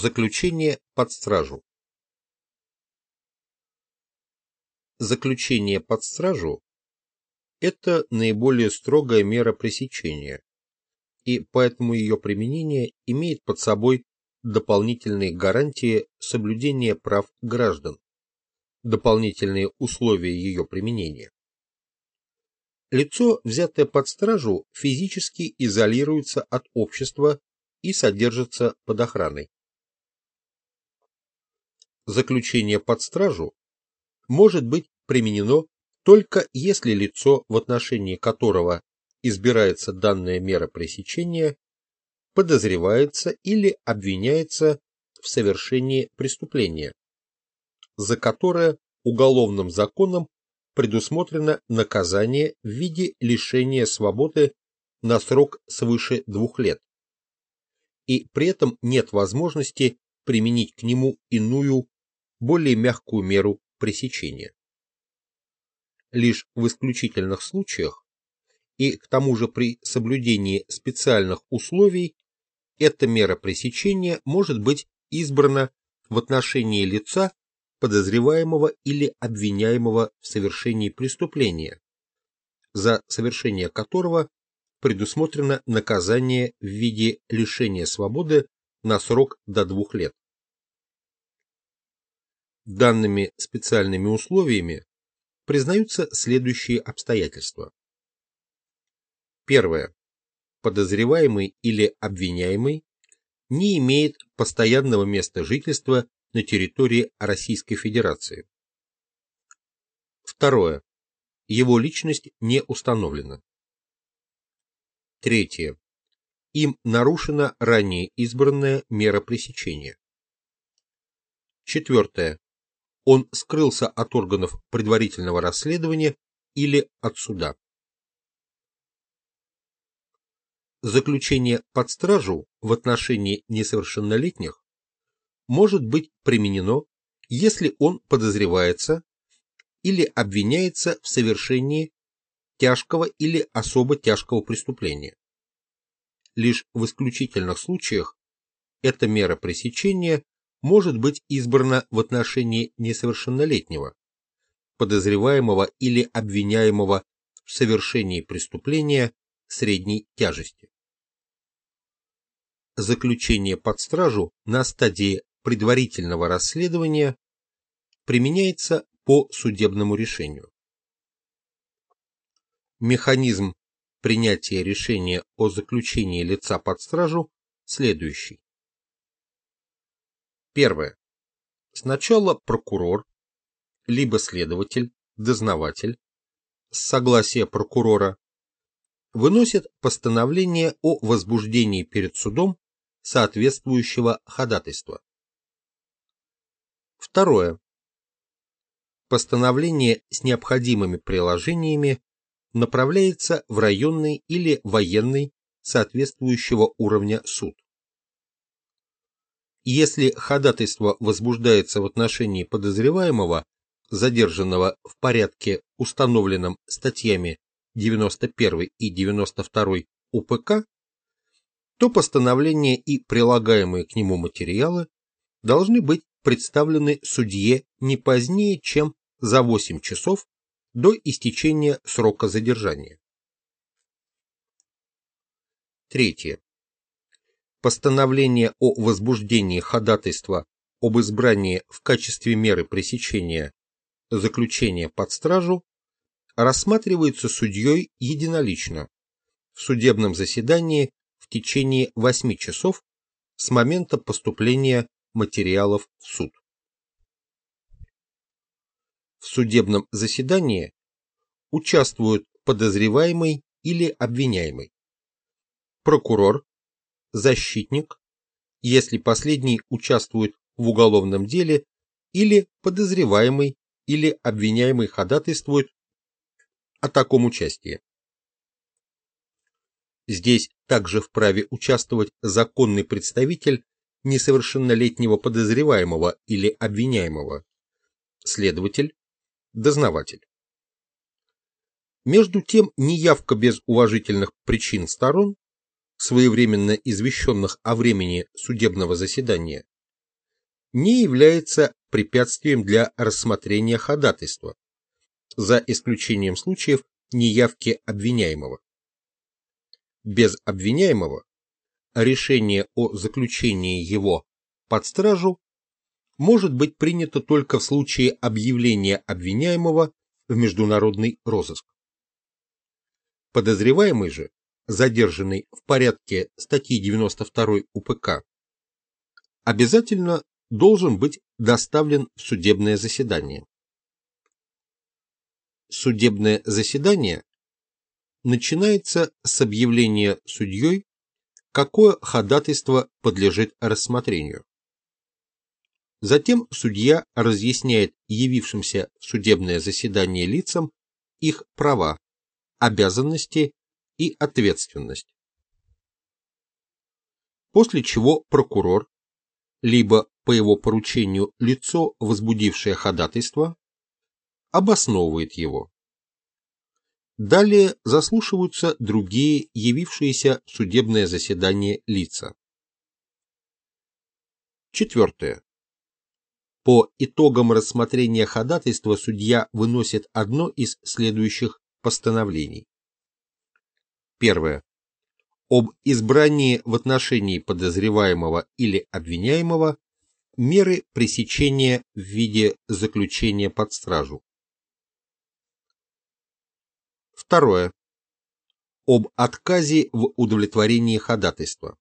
Заключение под стражу. Заключение под стражу – это наиболее строгая мера пресечения, и поэтому ее применение имеет под собой дополнительные гарантии соблюдения прав граждан, дополнительные условия ее применения. Лицо, взятое под стражу, физически изолируется от общества и содержится под охраной заключение под стражу может быть применено только если лицо, в отношении которого избирается данная мера пресечения, подозревается или обвиняется в совершении преступления, за которое уголовным законом предусмотрено наказание в виде лишения свободы на срок свыше двух лет, и при этом нет возможности применить к нему иную более мягкую меру пресечения. Лишь в исключительных случаях и к тому же при соблюдении специальных условий эта мера пресечения может быть избрана в отношении лица, подозреваемого или обвиняемого в совершении преступления, за совершение которого предусмотрено наказание в виде лишения свободы на срок до двух лет. Данными специальными условиями признаются следующие обстоятельства. Первое. Подозреваемый или обвиняемый не имеет постоянного места жительства на территории Российской Федерации. Второе. Его личность не установлена. Третье. Им нарушена ранее избранная мера пресечения. Четвертое он скрылся от органов предварительного расследования или от суда. Заключение под стражу в отношении несовершеннолетних может быть применено, если он подозревается или обвиняется в совершении тяжкого или особо тяжкого преступления. Лишь в исключительных случаях эта мера пресечения может быть избрана в отношении несовершеннолетнего, подозреваемого или обвиняемого в совершении преступления средней тяжести. Заключение под стражу на стадии предварительного расследования применяется по судебному решению. Механизм принятия решения о заключении лица под стражу следующий. Первое. Сначала прокурор, либо следователь, дознаватель, с согласия прокурора, выносит постановление о возбуждении перед судом соответствующего ходатайства. Второе. Постановление с необходимыми приложениями направляется в районный или военный соответствующего уровня суд. Если ходатайство возбуждается в отношении подозреваемого, задержанного в порядке, установленном статьями 91 и 92 УПК, то постановление и прилагаемые к нему материалы должны быть представлены судье не позднее, чем за 8 часов до истечения срока задержания. Третье постановление о возбуждении ходатайства об избрании в качестве меры пресечения заключения под стражу рассматривается судьей единолично в судебном заседании в течение 8 часов с момента поступления материалов в суд. В судебном заседании участвуют подозреваемый или обвиняемый, прокурор, защитник, если последний участвует в уголовном деле или подозреваемый или обвиняемый ходатайствует о таком участии. Здесь также вправе участвовать законный представитель несовершеннолетнего подозреваемого или обвиняемого, следователь, дознаватель. Между тем, неявка без уважительных причин сторон своевременно извещенных о времени судебного заседания, не является препятствием для рассмотрения ходатайства, за исключением случаев неявки обвиняемого. Без обвиняемого решение о заключении его под стражу может быть принято только в случае объявления обвиняемого в международный розыск. Подозреваемый же, задержанный в порядке статьи 92 УПК, обязательно должен быть доставлен в судебное заседание. Судебное заседание начинается с объявления судьей, какое ходатайство подлежит рассмотрению. Затем судья разъясняет явившимся в судебное заседание лицам их права, обязанности и ответственность. После чего прокурор, либо по его поручению лицо, возбудившее ходатайство, обосновывает его. Далее заслушиваются другие явившиеся судебное заседание лица. Четвертое. По итогам рассмотрения ходатайства судья выносит одно из следующих постановлений. Первое. Об избрании в отношении подозреваемого или обвиняемого меры пресечения в виде заключения под стражу. Второе. Об отказе в удовлетворении ходатайства.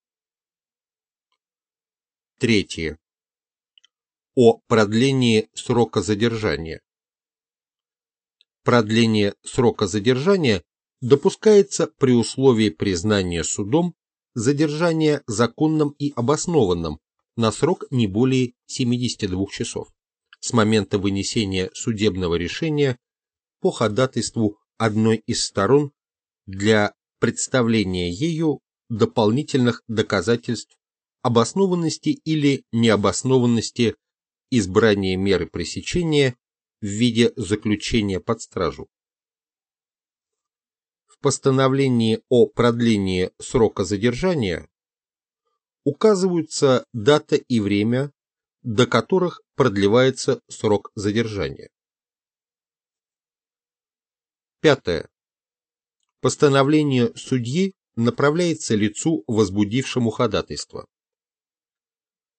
Третье о продлении срока задержания. Продление срока задержания допускается при условии признания судом задержания законным и обоснованным на срок не более 72 часов с момента вынесения судебного решения по ходатайству одной из сторон для представления ею дополнительных доказательств обоснованности или необоснованности избрание меры пресечения в виде заключения под стражу. В постановлении о продлении срока задержания указываются дата и время, до которых продлевается срок задержания. Пятое. Постановление судьи направляется лицу, возбудившему ходатайство.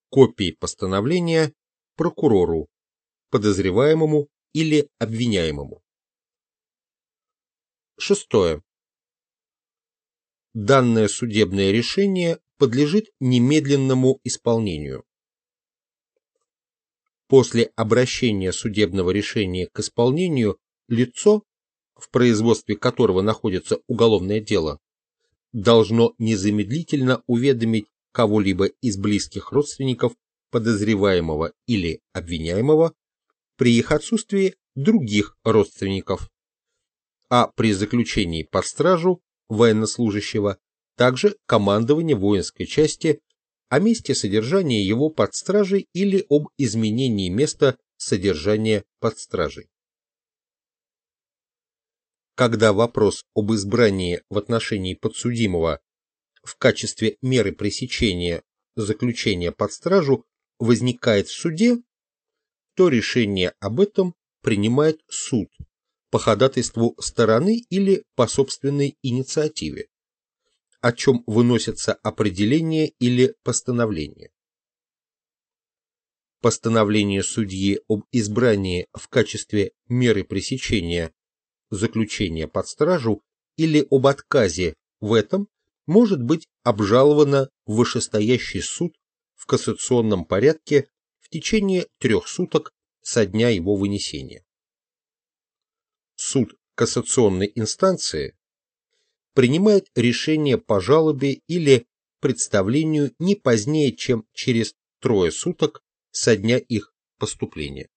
Копии постановления прокурору, подозреваемому или обвиняемому. Шестое. Данное судебное решение подлежит немедленному исполнению. После обращения судебного решения к исполнению лицо, в производстве которого находится уголовное дело, должно незамедлительно уведомить кого-либо из близких родственников подозреваемого или обвиняемого при их отсутствии других родственников, а при заключении под стражу военнослужащего также командование воинской части о месте содержания его под стражей или об изменении места содержания под стражей. Когда вопрос об избрании в отношении подсудимого в качестве меры пресечения заключения под стражу возникает в суде, то решение об этом принимает суд по ходатайству стороны или по собственной инициативе, о чем выносится определение или постановление. Постановление судьи об избрании в качестве меры пресечения заключения под стражу или об отказе в этом может быть обжаловано в вышестоящий суд в кассационном порядке в течение трех суток со дня его вынесения. Суд кассационной инстанции принимает решение по жалобе или представлению не позднее, чем через трое суток со дня их поступления.